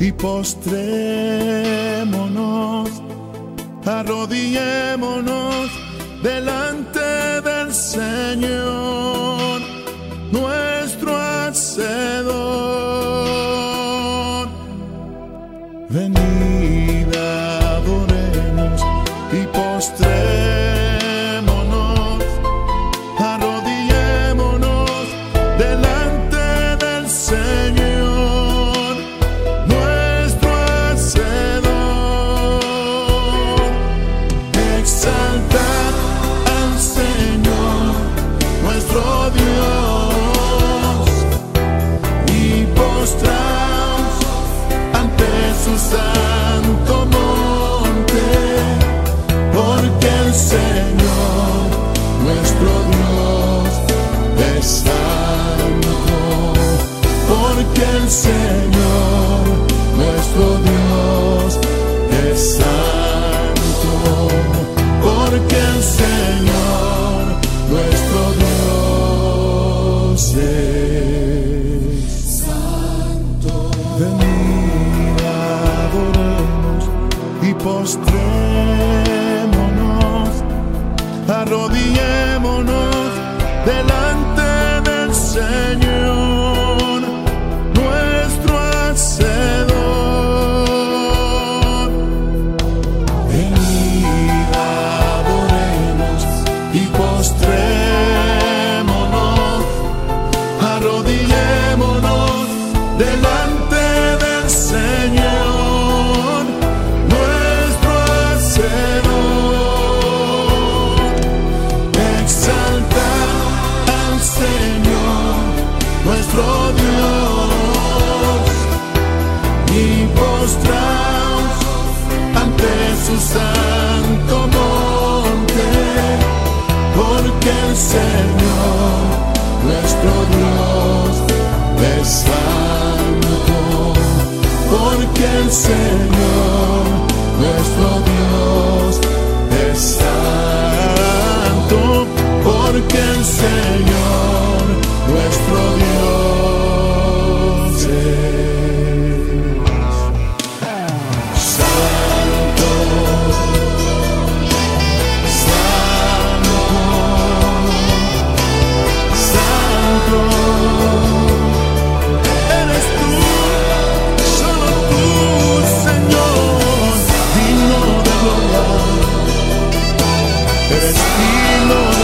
y postrémonos, arrodillémonos delante del Señor, nuestro Hacedor. Venid, santo, porque el Señor, nuestro Dios, es santo, porque el Señor, nuestro Dios, es santo. Venid, adoremos y postrémonos, arrodillémonos delante Señor, nuestro Dios es santo, porque el Señor, nuestro Dios es santo, porque el Señor, nuestro Destino